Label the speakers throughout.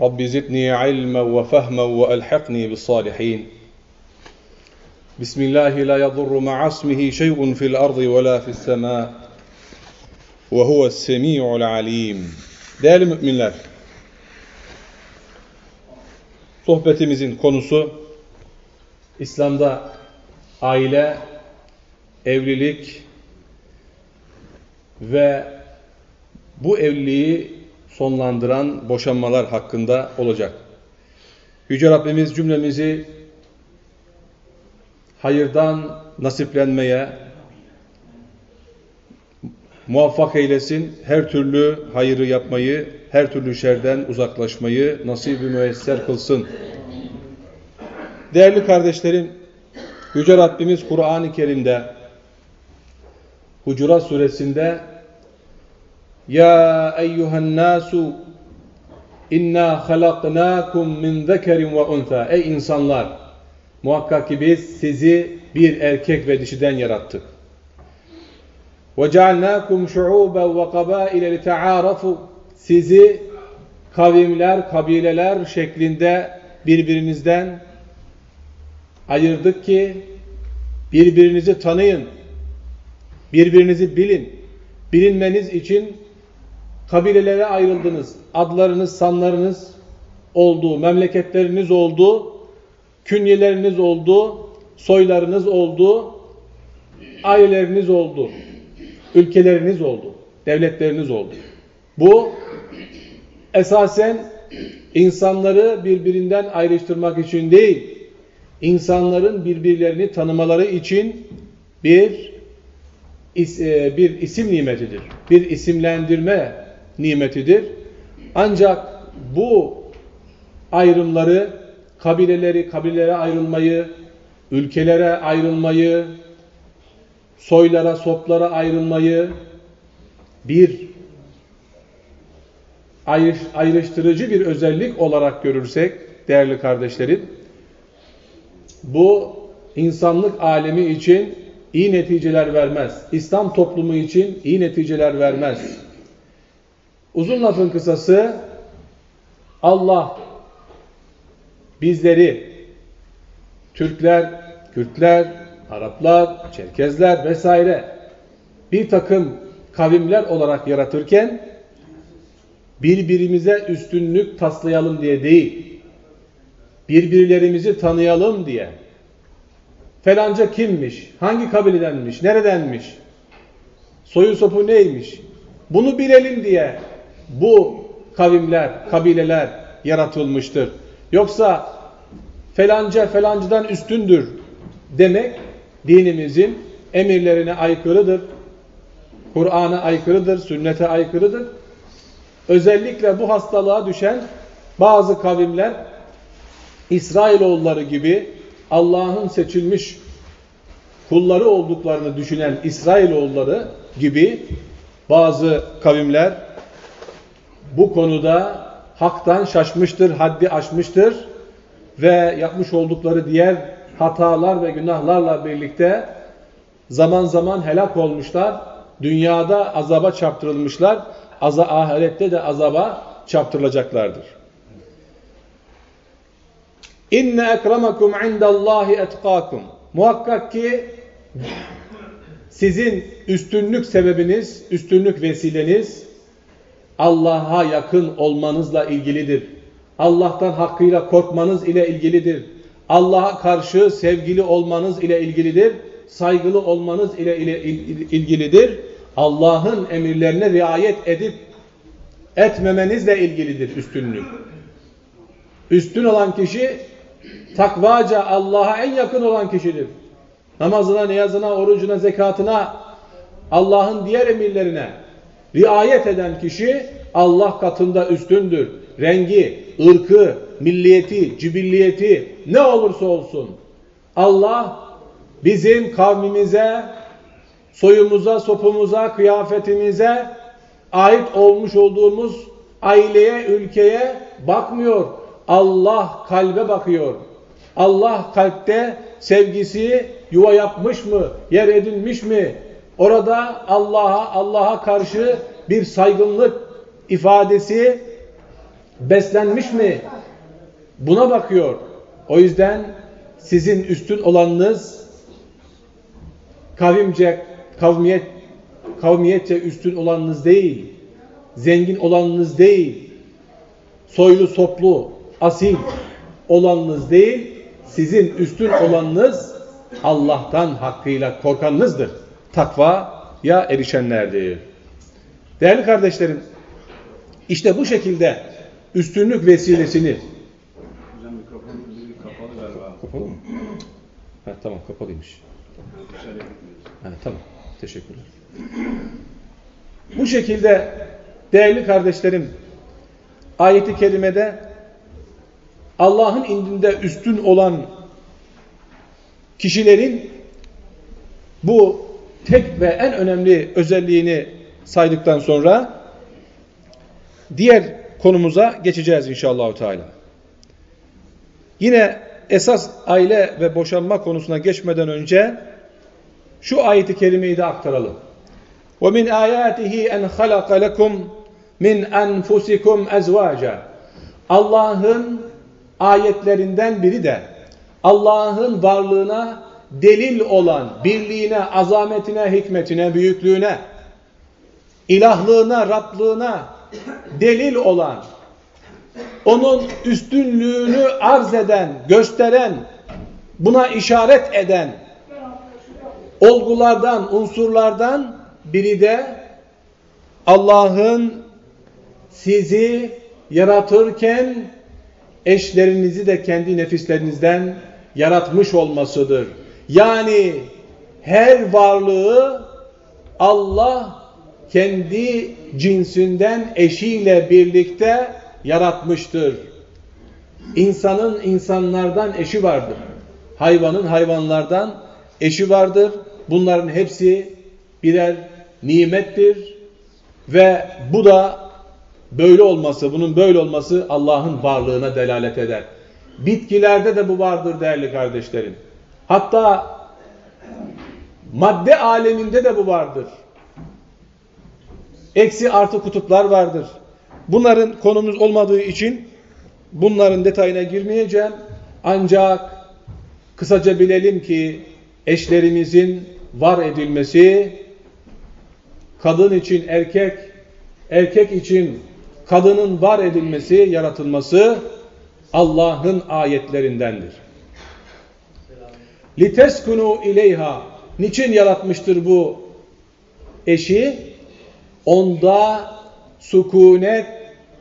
Speaker 1: رب زدني علما وفهما وألحقني بالصالحين بسم الله لا يضر مع اسمه شيء في الأرض ولا في السماء وهو السميع العليم Değerli müminler, sohbetimizin konusu İslam'da aile, evlilik ve bu evliliği sonlandıran boşanmalar hakkında olacak. Yüce Rabbimiz cümlemizi hayırdan nasiplenmeye muvaffak eylesin. Her türlü hayırı yapmayı, her türlü şerden uzaklaşmayı nasip-i müesser kılsın. Değerli kardeşlerim, Yüce Rabbimiz Kur'an-ı Kerim'de Hucurat suresinde Eyyuhen nasu inna halaknakum min zekerin ve unsa Ey insanlar muhakkak ki biz sizi bir erkek ve dişiden yarattık. Şuuben ve kabaile lite'arafu Sizi kavimler, kabileler şeklinde birbirinizden ayırdık ki birbirinizi tanıyın, birbirinizi bilin. Bilinmeniz için kabilelere ayrıldınız. Adlarınız, sanlarınız oldu, memleketleriniz oldu, künyeleriniz oldu, soylarınız oldu, aileleriniz oldu, ülkeleriniz oldu, devletleriniz oldu. Bu esasen insanları birbirinden ayrıştırmak için değil, insanların birbirlerini tanımaları için bir bir isim nimetidir. Bir isimlendirme nimetidir. Ancak bu ayrımları, kabileleri, kabilelere ayrılmayı, ülkelere ayrılmayı, soylara, soplara ayrılmayı bir ayrıştırıcı bir özellik olarak görürsek değerli kardeşlerim, bu insanlık alemi için iyi neticeler vermez. İslam toplumu için iyi neticeler vermez. Uzun lafın kısası Allah bizleri Türkler, Kürtler, Araplar, Çerkezler vesaire bir takım kavimler olarak yaratırken birbirimize üstünlük taslayalım diye değil, birbirlerimizi tanıyalım diye Felanca kimmiş? Hangi kabiledenmiş? Neredenmiş? Soyu sopu neymiş? Bunu bilelim diye bu kavimler, kabileler yaratılmıştır. Yoksa felanca felancıdan üstündür demek dinimizin emirlerine aykırıdır. Kur'an'a aykırıdır, sünnete aykırıdır. Özellikle bu hastalığa düşen bazı kavimler İsrailoğulları gibi Allah'ın seçilmiş kulları olduklarını düşünen İsrailoğulları gibi bazı kavimler bu konuda haktan şaşmıştır, haddi aşmıştır ve yapmış oldukları diğer hatalar ve günahlarla birlikte zaman zaman helak olmuşlar. Dünyada azaba çarptırılmışlar. Aza, ahirette de azaba çarptırılacaklardır. İnne ekremakum indallahi etkakum. Muhakkak ki sizin üstünlük sebebiniz, üstünlük vesileniz Allah'a yakın olmanızla ilgilidir. Allah'tan hakkıyla korkmanız ile ilgilidir. Allah'a karşı sevgili olmanız ile ilgilidir. Saygılı olmanız ile, ilgilidir. Allah'ın emirlerine riayet edip etmemenizle ilgilidir üstünlük. Üstün olan kişi takvaca Allah'a en yakın olan kişidir. Namazına, niyazına, orucuna, zekatına, Allah'ın diğer emirlerine riayet eden kişi Allah katında üstündür. Rengi, ırkı, milliyeti, cibilliyeti ne olursa olsun Allah bizim kavmimize, soyumuza, sopumuza, kıyafetimize ait olmuş olduğumuz aileye, ülkeye bakmıyor. Allah kalbe bakıyor. Allah kalpte sevgisi yuva yapmış mı, yer edinmiş mi? Orada Allah'a Allah'a karşı bir saygınlık ifadesi beslenmiş mi? Buna bakıyor. O yüzden sizin üstün olanınız kavimce, kavmiyet, kavmiyetçe üstün olanınız değil, zengin olanınız değil, soylu soplu, asil olanınız değil, sizin üstün olanınız Allah'tan hakkıyla korkanınızdır. Takvaya erişenlerdir. Değerli kardeşlerim, işte bu şekilde üstünlük vesilesini
Speaker 2: Hocam mikrofon kapalı galiba.
Speaker 1: Kapalı mı? Ha, tamam kapalıymış. Ha, tamam. Teşekkürler. Bu şekilde değerli kardeşlerim ayeti kerimede Allah'ın indinde üstün olan kişilerin bu tek ve en önemli özelliğini saydıktan sonra diğer konumuza geçeceğiz inşallah Teala. Yine esas aile ve boşanma konusuna geçmeden önce şu ayeti kerimeyi de aktaralım. وَمِنْ آيَاتِهِ اَنْ خَلَقَ لَكُمْ مِنْ أَنْفُسِكُمْ اَزْوَاجًا Allah'ın ayetlerinden biri de Allah'ın varlığına delil olan, birliğine, azametine, hikmetine, büyüklüğüne, ilahlığına, Rablığına delil olan, onun üstünlüğünü arz eden, gösteren, buna işaret eden olgulardan, unsurlardan biri de Allah'ın sizi yaratırken eşlerinizi de kendi nefislerinizden yaratmış olmasıdır. Yani her varlığı Allah kendi cinsinden eşiyle birlikte yaratmıştır. İnsanın insanlardan eşi vardır. Hayvanın hayvanlardan eşi vardır. Bunların hepsi birer nimettir ve bu da böyle olması, bunun böyle olması Allah'ın varlığına delalet eder. Bitkilerde de bu vardır değerli kardeşlerim. Hatta madde aleminde de bu vardır. Eksi artı kutuplar vardır. Bunların konumuz olmadığı için bunların detayına girmeyeceğim. Ancak kısaca bilelim ki eşlerimizin var edilmesi kadın için erkek, erkek için kadının var edilmesi, yaratılması Allah'ın ayetlerindendir. Liteskunu ileyha niçin yaratmıştır bu eşi? Onda sükunet,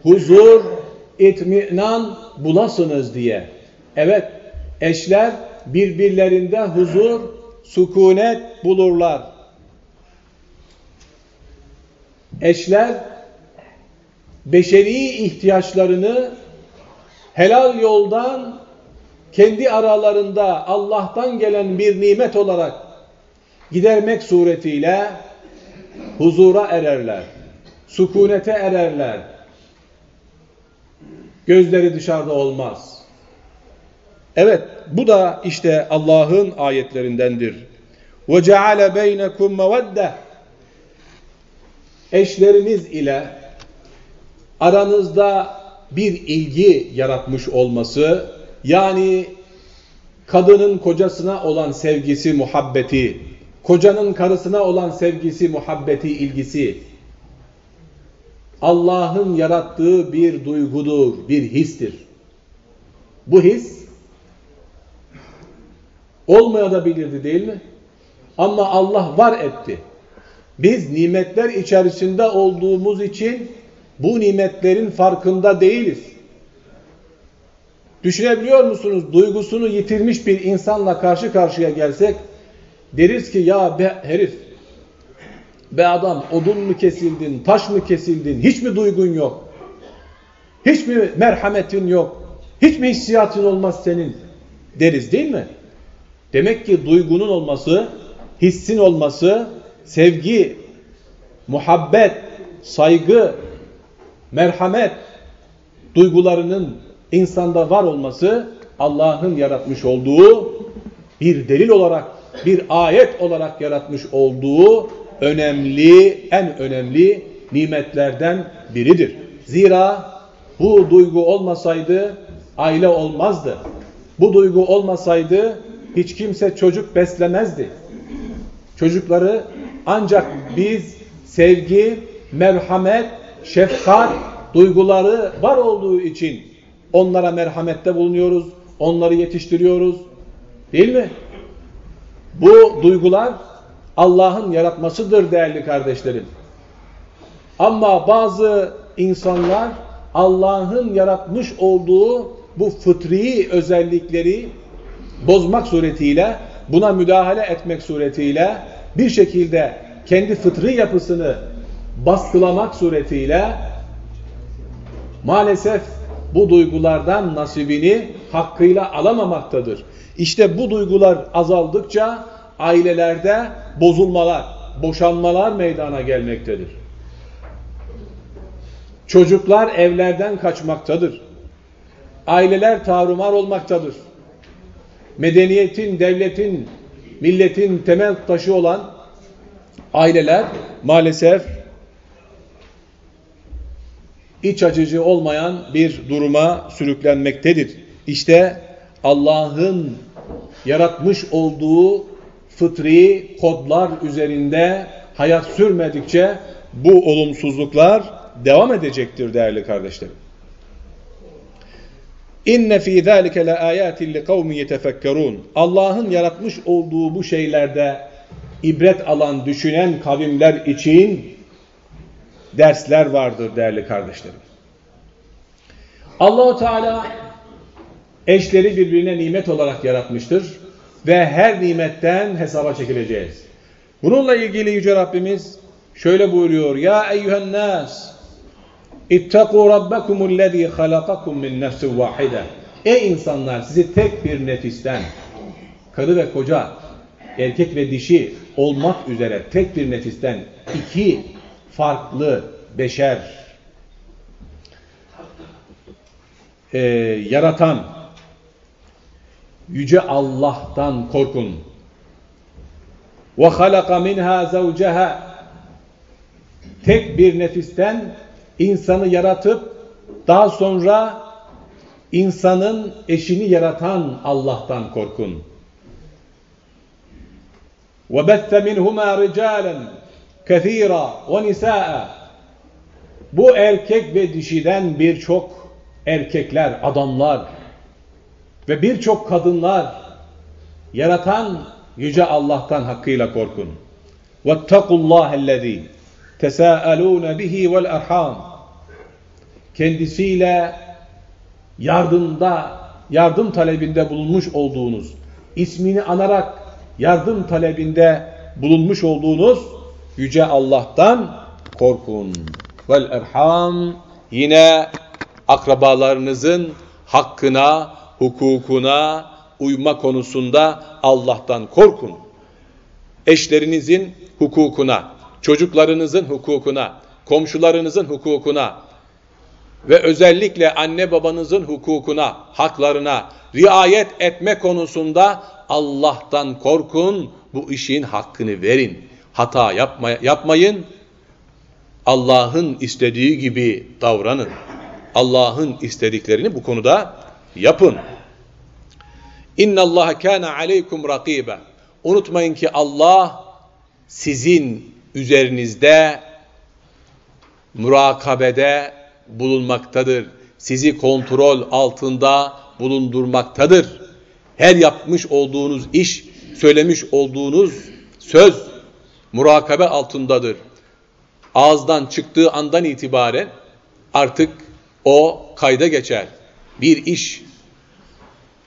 Speaker 1: huzur, itminan bulasınız diye. Evet, eşler birbirlerinde huzur, sükunet bulurlar. Eşler beşeri ihtiyaçlarını helal yoldan kendi aralarında Allah'tan gelen bir nimet olarak gidermek suretiyle huzura ererler, sükunete ererler. Gözleri dışarıda olmaz. Evet, bu da işte Allah'ın ayetlerindendir. وَجَعَلَ بَيْنَكُمْ مَوَدَّةً Eşleriniz ile aranızda bir ilgi yaratmış olması, yani kadının kocasına olan sevgisi, muhabbeti, kocanın karısına olan sevgisi, muhabbeti, ilgisi, Allah'ın yarattığı bir duygudur, bir histir. Bu his olmayabilirdi değil mi? Ama Allah var etti. Biz nimetler içerisinde olduğumuz için bu nimetlerin farkında değiliz. Düşünebiliyor musunuz? Duygusunu yitirmiş bir insanla karşı karşıya gelsek deriz ki ya be herif be adam odun mu kesildin, taş mı kesildin, hiç mi duygun yok? Hiç mi merhametin yok? Hiç mi hissiyatın olmaz senin? Deriz değil mi? Demek ki duygunun olması, hissin olması, sevgi, muhabbet, saygı, merhamet duygularının insanda var olması Allah'ın yaratmış olduğu bir delil olarak, bir ayet olarak yaratmış olduğu önemli, en önemli nimetlerden biridir. Zira bu duygu olmasaydı aile olmazdı. Bu duygu olmasaydı hiç kimse çocuk beslemezdi. Çocukları ancak biz sevgi, merhamet, şefkat duyguları var olduğu için onlara merhamette bulunuyoruz, onları yetiştiriyoruz. Değil mi? Bu duygular Allah'ın yaratmasıdır değerli kardeşlerim. Ama bazı insanlar Allah'ın yaratmış olduğu bu fıtri özellikleri bozmak suretiyle, buna müdahale etmek suretiyle bir şekilde kendi fıtri yapısını baskılamak suretiyle maalesef bu duygulardan nasibini hakkıyla alamamaktadır. İşte bu duygular azaldıkça ailelerde bozulmalar, boşanmalar meydana gelmektedir. Çocuklar evlerden kaçmaktadır. Aileler tarumar olmaktadır. Medeniyetin, devletin, milletin temel taşı olan aileler maalesef iç açıcı olmayan bir duruma sürüklenmektedir. İşte Allah'ın yaratmış olduğu fıtri kodlar üzerinde hayat sürmedikçe bu olumsuzluklar devam edecektir değerli kardeşlerim. İnne fî zâlike le âyâtin li kavmin yetefekkerûn. Allah'ın yaratmış olduğu bu şeylerde ibret alan, düşünen kavimler için dersler vardır değerli kardeşlerim. Allahu Teala eşleri birbirine nimet olarak yaratmıştır ve her nimetten hesaba çekileceğiz. Bununla ilgili Yüce Rabbimiz şöyle buyuruyor. Ya eyyühen nas ittaku rabbekumullezî halakakum min nefsin vahide. Ey insanlar sizi tek bir nefisten karı ve koca erkek ve dişi olmak üzere tek bir nefisten iki farklı beşer e, yaratan yüce Allah'tan korkun. Ve halaka minha zavceha tek bir nefisten insanı yaratıp daha sonra insanın eşini yaratan Allah'tan korkun. وَبَثَّ مِنْهُمَا رِجَالًا كَثِيرًا وَنِسَاءً Bu erkek ve dişiden birçok erkekler, adamlar ve birçok kadınlar yaratan Yüce Allah'tan hakkıyla korkun. وَاتَّقُوا اللّٰهَ الَّذ۪ي تَسَاءَلُونَ بِهِ وَالْاَرْحَامِ Kendisiyle yardımda, yardım talebinde bulunmuş olduğunuz, ismini anarak yardım talebinde bulunmuş olduğunuz Yüce Allah'tan korkun. Vel erham yine akrabalarınızın hakkına, hukukuna uyma konusunda Allah'tan korkun. Eşlerinizin hukukuna, çocuklarınızın hukukuna, komşularınızın hukukuna ve özellikle anne babanızın hukukuna, haklarına riayet etme konusunda Allah'tan korkun, bu işin hakkını verin. Hata yapma, yapmayın, Allah'ın istediği gibi davranın. Allah'ın istediklerini bu konuda yapın. İnna Allah kana aleykum rakibe. Unutmayın ki Allah sizin üzerinizde murakabede bulunmaktadır. Sizi kontrol altında bulundurmaktadır. Her yapmış olduğunuz iş, söylemiş olduğunuz söz murakabe altındadır. Ağızdan çıktığı andan itibaren artık o kayda geçer. Bir iş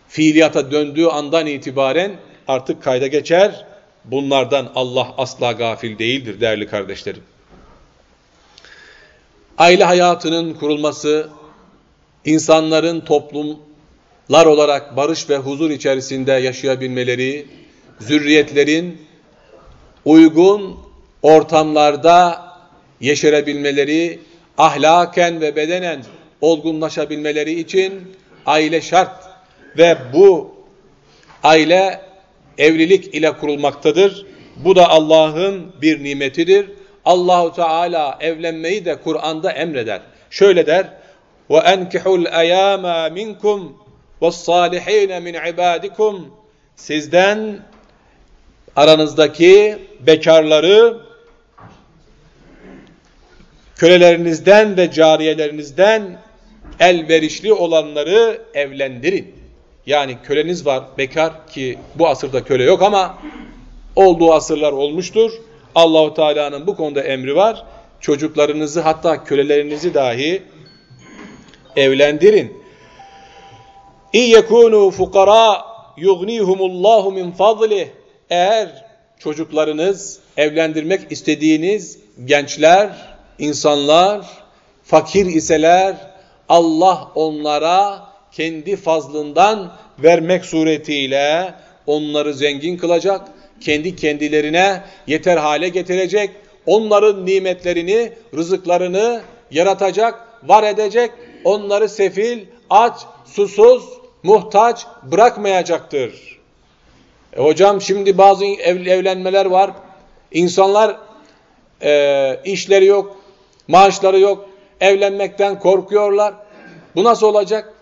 Speaker 1: fiiliyata döndüğü andan itibaren artık kayda geçer. Bunlardan Allah asla gafil değildir değerli kardeşlerim. Aile hayatının kurulması insanların toplumlar olarak barış ve huzur içerisinde yaşayabilmeleri, zürriyetlerin uygun ortamlarda yeşerebilmeleri, ahlaken ve bedenen olgunlaşabilmeleri için aile şart ve bu aile evlilik ile kurulmaktadır. Bu da Allah'ın bir nimetidir. Allahu Teala evlenmeyi de Kur'an'da emreder. Şöyle der: "Ve enkihul ayama minkum ve's-salihin min ibadikum." Sizden aranızdaki bekarları kölelerinizden ve cariyelerinizden elverişli olanları evlendirin. Yani köleniz var bekar ki bu asırda köle yok ama olduğu asırlar olmuştur. Allahu Teala'nın bu konuda emri var. Çocuklarınızı hatta kölelerinizi dahi evlendirin. İyyekûnû fukara yugnihumullahu min fadlih. Eğer çocuklarınız evlendirmek istediğiniz gençler, insanlar fakir iseler Allah onlara kendi fazlından vermek suretiyle onları zengin kılacak, kendi kendilerine yeter hale getirecek, onların nimetlerini, rızıklarını yaratacak, var edecek, onları sefil, aç, susuz, muhtaç bırakmayacaktır. E hocam şimdi bazı ev, evlenmeler var, insanlar e, işleri yok, maaşları yok, evlenmekten korkuyorlar. Bu nasıl olacak?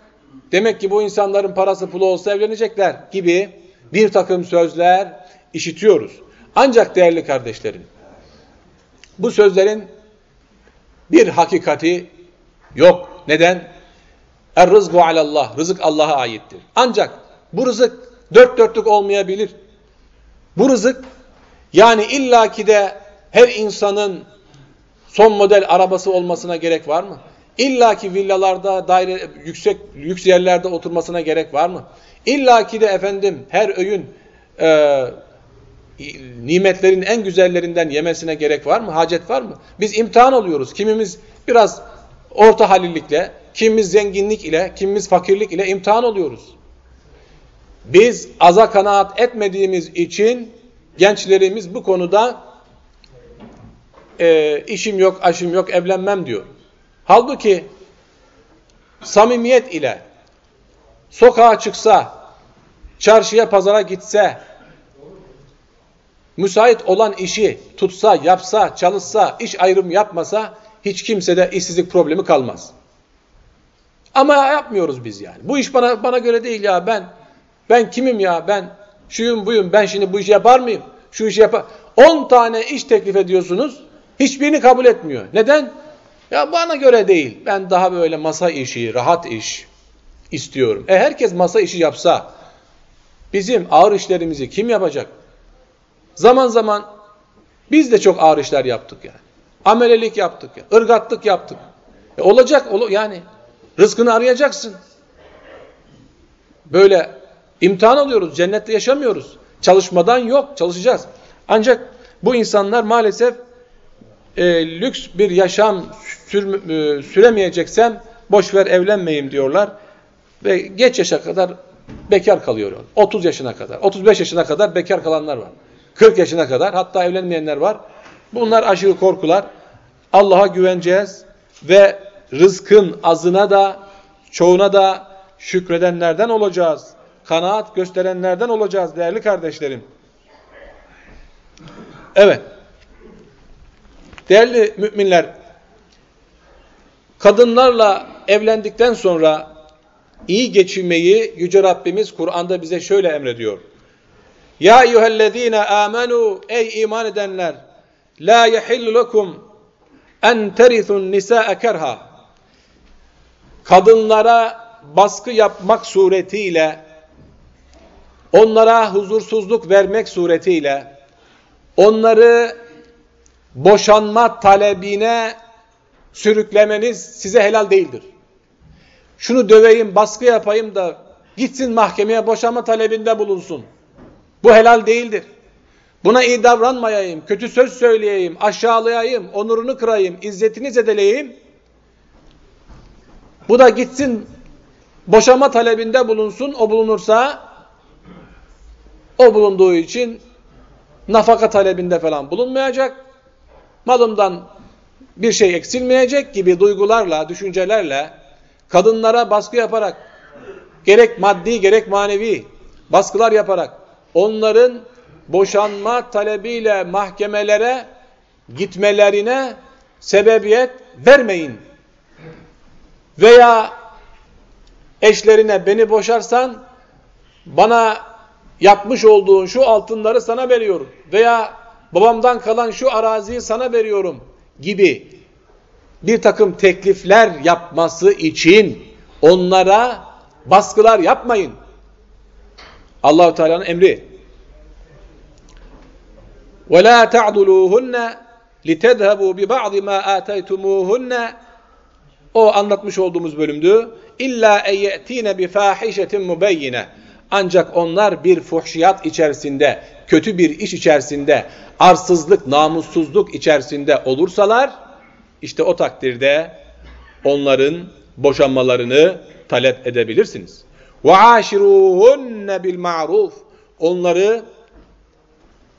Speaker 1: Demek ki bu insanların parası pulu olsa evlenecekler gibi bir takım sözler işitiyoruz. Ancak değerli kardeşlerim, bu sözlerin bir hakikati yok. Neden? Er rızgu alallah. Rızık Allah'a aittir. Ancak bu rızık dört dörtlük olmayabilir. Bu rızık yani illaki de her insanın son model arabası olmasına gerek var mı? İlla ki villalarda, daire, yüksek lüks yerlerde oturmasına gerek var mı? İlla ki de efendim her öğün e, nimetlerin en güzellerinden yemesine gerek var mı? Hacet var mı? Biz imtihan oluyoruz. Kimimiz biraz orta halillikle, kimimiz zenginlik ile, kimimiz fakirlik ile imtihan oluyoruz. Biz aza kanaat etmediğimiz için gençlerimiz bu konuda e, işim yok, aşım yok, evlenmem diyor. Halbuki samimiyet ile sokağa çıksa, çarşıya pazara gitse, müsait olan işi tutsa, yapsa, çalışsa, iş ayrım yapmasa hiç kimsede işsizlik problemi kalmaz. Ama yapmıyoruz biz yani. Bu iş bana bana göre değil ya ben ben kimim ya ben şuyum buyum ben şimdi bu işi yapar mıyım? Şu işi yapar. 10 tane iş teklif ediyorsunuz. Hiçbirini kabul etmiyor. Neden? Ya bana göre değil. Ben daha böyle masa işi, rahat iş istiyorum. E herkes masa işi yapsa bizim ağır işlerimizi kim yapacak? Zaman zaman biz de çok ağır işler yaptık yani. Amelelik yaptık, ya, ırgatlık yaptık. E olacak yani rızkını arayacaksın. Böyle imtihan alıyoruz, cennette yaşamıyoruz. Çalışmadan yok, çalışacağız. Ancak bu insanlar maalesef e, lüks bir yaşam sür, e, süremeyeceksem boş ver evlenmeyeyim diyorlar. Ve geç yaşa kadar bekar kalıyor. 30 yaşına kadar, 35 yaşına kadar bekar kalanlar var. 40 yaşına kadar hatta evlenmeyenler var. Bunlar aşırı korkular. Allah'a güveneceğiz ve rızkın azına da çoğuna da şükredenlerden olacağız. Kanaat gösterenlerden olacağız değerli kardeşlerim. Evet. Değerli müminler, kadınlarla evlendikten sonra iyi geçinmeyi Yüce Rabbimiz Kur'an'da bize şöyle emrediyor. Ya eyyühellezine amenu ey iman edenler la yehillu lekum en terithun nisa'a kerha kadınlara baskı yapmak suretiyle onlara huzursuzluk vermek suretiyle onları boşanma talebine sürüklemeniz size helal değildir. Şunu döveyim, baskı yapayım da gitsin mahkemeye boşanma talebinde bulunsun. Bu helal değildir. Buna iyi davranmayayım, kötü söz söyleyeyim, aşağılayayım, onurunu kırayım, izzetini zedeleyeyim. Bu da gitsin boşama talebinde bulunsun. O bulunursa o bulunduğu için nafaka talebinde falan bulunmayacak. Malımdan bir şey eksilmeyecek gibi duygularla, düşüncelerle kadınlara baskı yaparak gerek maddi gerek manevi baskılar yaparak onların boşanma talebiyle mahkemelere gitmelerine sebebiyet vermeyin. Veya eşlerine beni boşarsan bana yapmış olduğun şu altınları sana veriyorum veya babamdan kalan şu araziyi sana veriyorum gibi bir takım teklifler yapması için onlara baskılar yapmayın. Allahu Teala'nın emri. Ve la ta'duluhunna litedhebu bi ba'd ma ataytumuhunna o anlatmış olduğumuz bölümdü. İlla eyyetine bi fahişetin mubeyyine. Ancak onlar bir fuhşiyat içerisinde, kötü bir iş içerisinde, arsızlık, namussuzluk içerisinde olursalar, işte o takdirde onların boşanmalarını talep edebilirsiniz. وَعَاشِرُوهُنَّ بِالْمَعْرُوفِ Onları,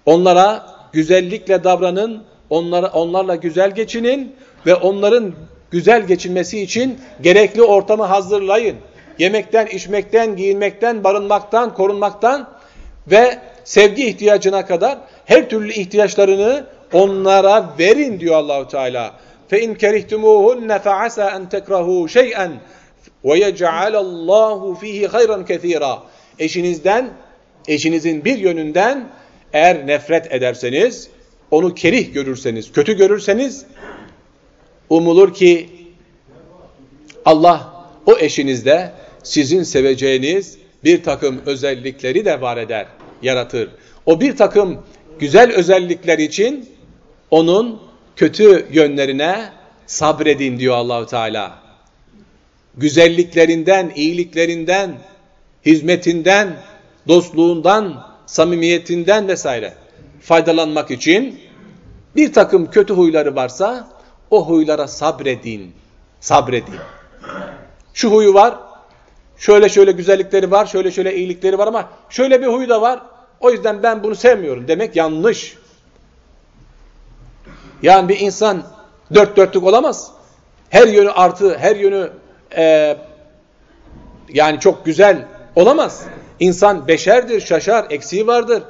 Speaker 1: onlara güzellikle davranın, onlara, onlarla güzel geçinin ve onların güzel geçinmesi için gerekli ortamı hazırlayın. Yemekten, içmekten, giyinmekten, barınmaktan, korunmaktan ve sevgi ihtiyacına kadar her türlü ihtiyaçlarını onlara verin diyor Allahu Teala. Fe in kerihtumuhunne fe asa en tekrahu şey'en ve yec'alallahu fihi hayran kesira. Eşinizden, eşinizin bir yönünden eğer nefret ederseniz, onu kerih görürseniz, kötü görürseniz umulur ki Allah o eşinizde sizin seveceğiniz bir takım özellikleri de var eder, yaratır. O bir takım güzel özellikler için onun kötü yönlerine sabredin diyor Allahu Teala. Güzelliklerinden, iyiliklerinden, hizmetinden, dostluğundan, samimiyetinden vesaire faydalanmak için bir takım kötü huyları varsa o huylara sabredin. Sabredin. Şu huyu var, şöyle şöyle güzellikleri var, şöyle şöyle iyilikleri var ama şöyle bir huyu da var. O yüzden ben bunu sevmiyorum demek yanlış. Yani bir insan dört dörtlük olamaz. Her yönü artı, her yönü e, yani çok güzel olamaz. İnsan beşerdir, şaşar, eksiği vardır.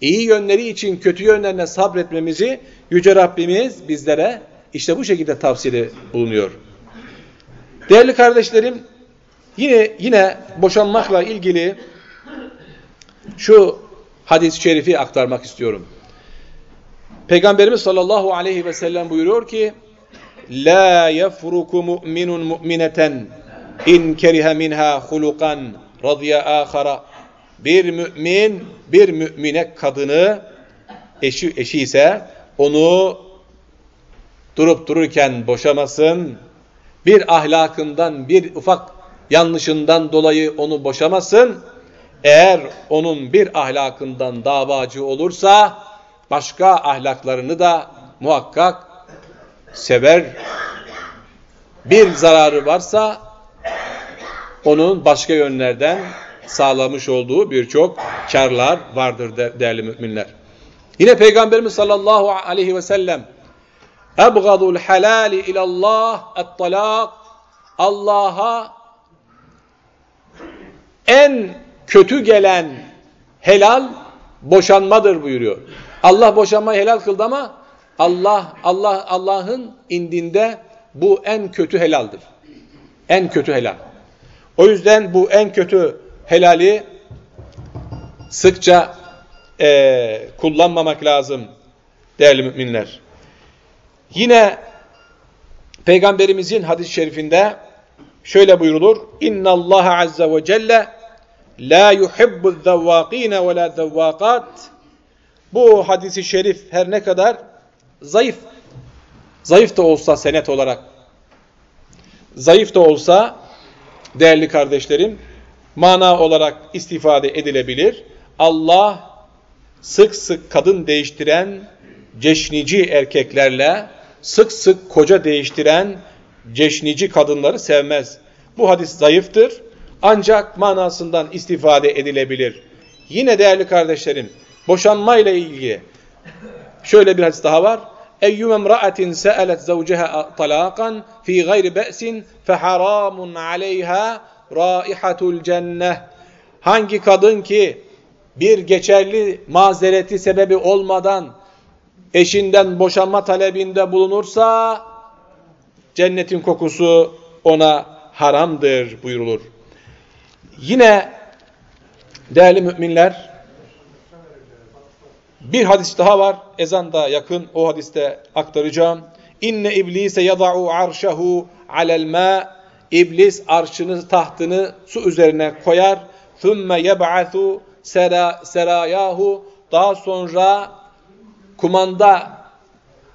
Speaker 1: İyi yönleri için kötü yönlerine sabretmemizi Yüce Rabbimiz bizlere işte bu şekilde tavsiyede bulunuyor. Değerli kardeşlerim, yine yine boşanmakla ilgili şu hadis-i şerifi aktarmak istiyorum. Peygamberimiz sallallahu aleyhi ve sellem buyuruyor ki La yefruku mu'minun mu'mineten in keriha minha hulukan radiya ahara bir mümin bir mümine kadını eşi, eşi ise onu durup dururken boşamasın bir ahlakından bir ufak yanlışından dolayı onu boşamasın eğer onun bir ahlakından davacı olursa başka ahlaklarını da muhakkak sever. Bir zararı varsa onun başka yönlerden sağlamış olduğu birçok karlar vardır değerli müminler. Yine Peygamberimiz sallallahu aleyhi ve sellem ebgadul halali ilallah et-talak Allah'a en kötü gelen helal boşanmadır buyuruyor. Allah boşanmayı helal kıldı ama Allah Allah Allah'ın indinde bu en kötü helaldir. En kötü helal. O yüzden bu en kötü helali sıkça e, kullanmamak lazım değerli müminler. Yine Peygamberimizin hadis-i şerifinde şöyle buyurulur. İnna Allah azze ve celle la yuhibbu zavvaqine ve la zavvaqat. Bu hadisi şerif her ne kadar zayıf, zayıf da olsa senet olarak, zayıf da olsa değerli kardeşlerim, mana olarak istifade edilebilir. Allah sık sık kadın değiştiren ceşnici erkeklerle sık sık koca değiştiren ceşnici kadınları sevmez. Bu hadis zayıftır ancak manasından istifade edilebilir. Yine değerli kardeşlerim boşanma ile ilgili şöyle bir hadis daha var. Eyyüm emra'atin se'elet zavceha talakan fi gayri be'sin feharamun aleyha raihatul cenneh. Hangi kadın ki bir geçerli mazereti sebebi olmadan eşinden boşanma talebinde bulunursa cennetin kokusu ona haramdır buyurulur. Yine değerli müminler bir hadis daha var. Ezan da yakın. O hadiste aktaracağım. İnne iblise yada'u arşahu alel ma İblis arşını tahtını su üzerine koyar. Thumme yeb'athu sera, serayahu daha sonra kumanda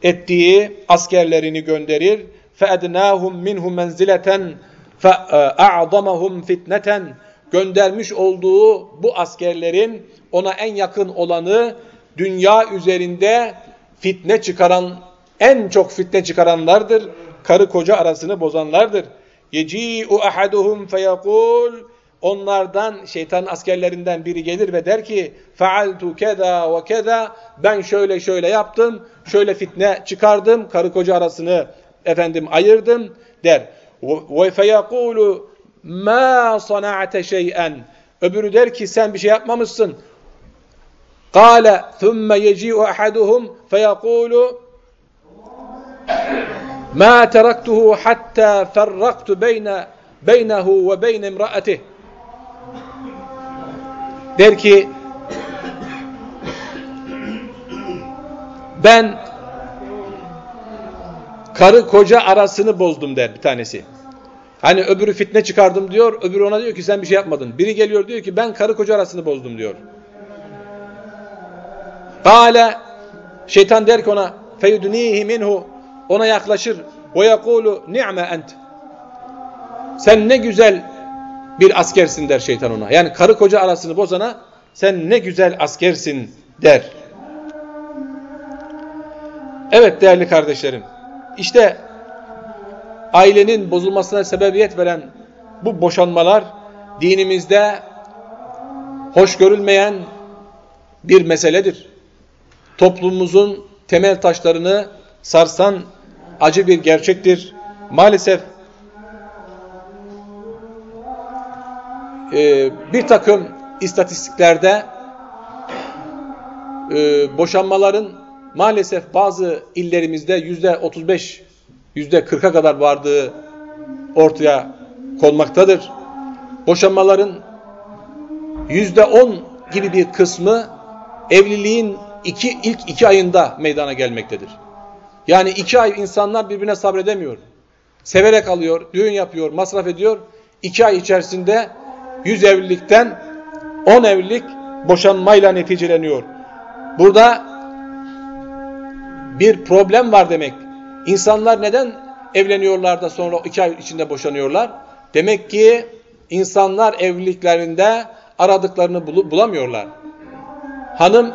Speaker 1: ettiği askerlerini gönderir. فَاَدْنَاهُمْ مِنْهُ مَنْزِلَةً فَاَعْضَمَهُمْ fitneten göndermiş olduğu bu askerlerin ona en yakın olanı dünya üzerinde fitne çıkaran, en çok fitne çıkaranlardır. Karı koca arasını bozanlardır. Yeci'u ahaduhum feyekul Onlardan şeytan askerlerinden biri gelir ve der ki faaltu keda ve keda ben şöyle şöyle yaptım, şöyle fitne çıkardım, karı koca arasını efendim ayırdım der. Ve feyekulu ma sana'te şey'en Öbürü der ki sen bir şey yapmamışsın. Kale thumme yeci'u ahaduhum feyekulu ma teraktuhu hatta ferraktu beyne beynehu ve beyne imraatih der ki ben karı koca arasını bozdum der bir tanesi. Hani öbürü fitne çıkardım diyor, öbürü ona diyor ki sen bir şey yapmadın. Biri geliyor diyor ki ben karı koca arasını bozdum diyor. Kale şeytan der ki ona feyudnihi minhu ona yaklaşır ve yekulu ni'me ent sen ne güzel bir askersin der şeytan ona. Yani karı koca arasını bozana sen ne güzel askersin der. Evet değerli kardeşlerim. İşte ailenin bozulmasına sebebiyet veren bu boşanmalar dinimizde hoş görülmeyen bir meseledir. Toplumumuzun temel taşlarını sarsan acı bir gerçektir. Maalesef e, bir takım istatistiklerde e, boşanmaların maalesef bazı illerimizde yüzde 35, yüzde 40'a kadar vardığı ortaya konmaktadır. Boşanmaların yüzde 10 gibi bir kısmı evliliğin iki, ilk iki ayında meydana gelmektedir. Yani iki ay insanlar birbirine sabredemiyor. Severek alıyor, düğün yapıyor, masraf ediyor. İki ay içerisinde 100 evlilikten 10 evlilik boşanmayla neticeleniyor. Burada bir problem var demek. İnsanlar neden evleniyorlar da sonra iki ay içinde boşanıyorlar? Demek ki insanlar evliliklerinde aradıklarını bul bulamıyorlar. Hanım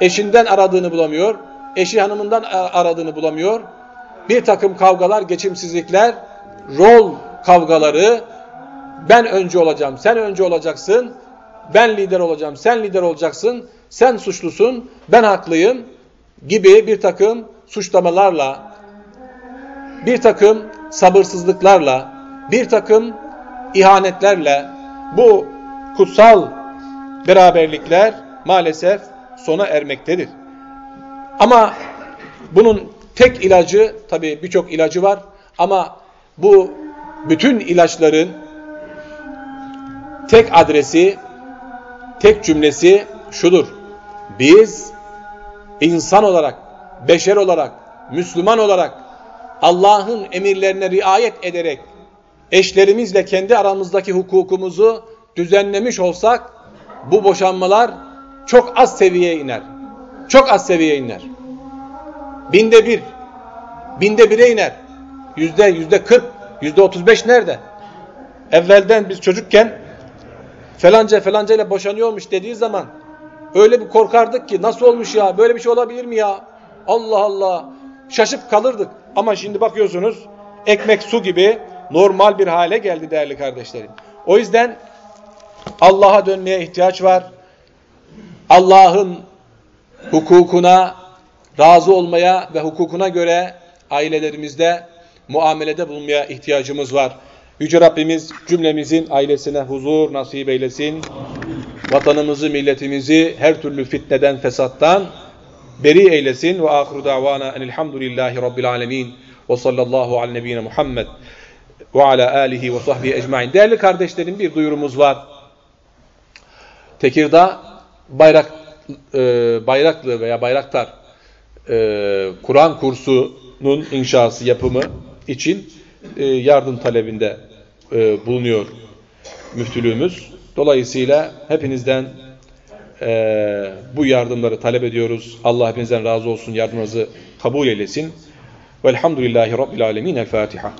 Speaker 1: eşinden aradığını bulamıyor. Eşi hanımından aradığını bulamıyor. Bir takım kavgalar, geçimsizlikler, rol kavgaları, ben önce olacağım, sen önce olacaksın, ben lider olacağım, sen lider olacaksın, sen suçlusun, ben haklıyım gibi bir takım suçlamalarla, bir takım sabırsızlıklarla, bir takım ihanetlerle bu kutsal beraberlikler maalesef sona ermektedir. Ama bunun tek ilacı, tabii birçok ilacı var ama bu bütün ilaçların tek adresi, tek cümlesi şudur. Biz insan olarak, beşer olarak, Müslüman olarak Allah'ın emirlerine riayet ederek eşlerimizle kendi aramızdaki hukukumuzu düzenlemiş olsak bu boşanmalar çok az seviyeye iner. Çok az seviyeye iner. Binde bir, binde bire iner. Yüzde, yüzde kırk, yüzde otuz beş nerede? Evvelden biz çocukken falanca falanca ile boşanıyormuş dediği zaman öyle bir korkardık ki nasıl olmuş ya böyle bir şey olabilir mi ya Allah Allah şaşıp kalırdık ama şimdi bakıyorsunuz ekmek su gibi normal bir hale geldi değerli kardeşlerim. O yüzden Allah'a dönmeye ihtiyaç var. Allah'ın hukukuna razı olmaya ve hukukuna göre ailelerimizde muamelede bulunmaya ihtiyacımız var. Yüce Rabbimiz cümlemizin ailesine huzur nasip eylesin. Vatanımızı, milletimizi her türlü fitneden, fesattan beri eylesin. Ve ahiru davana enilhamdülillahi rabbil alemin. Ve sallallahu ala nebine Muhammed ve ala alihi ve sahbihi ecmain. Değerli kardeşlerim bir duyurumuz var. Tekirdağ Bayrak e, Bayraklı veya Bayraktar e, Kur'an kursunun inşası yapımı için e, yardım talebinde e, bulunuyor müftülüğümüz. Dolayısıyla hepinizden e, bu yardımları talep ediyoruz. Allah hepinizden razı olsun. Yardımınızı kabul eylesin. Velhamdülillahi Rabbil Alemin. El Fatiha.